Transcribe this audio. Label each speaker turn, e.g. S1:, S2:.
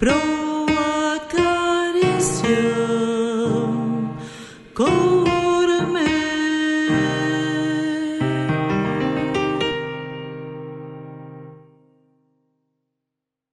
S1: pro acarício.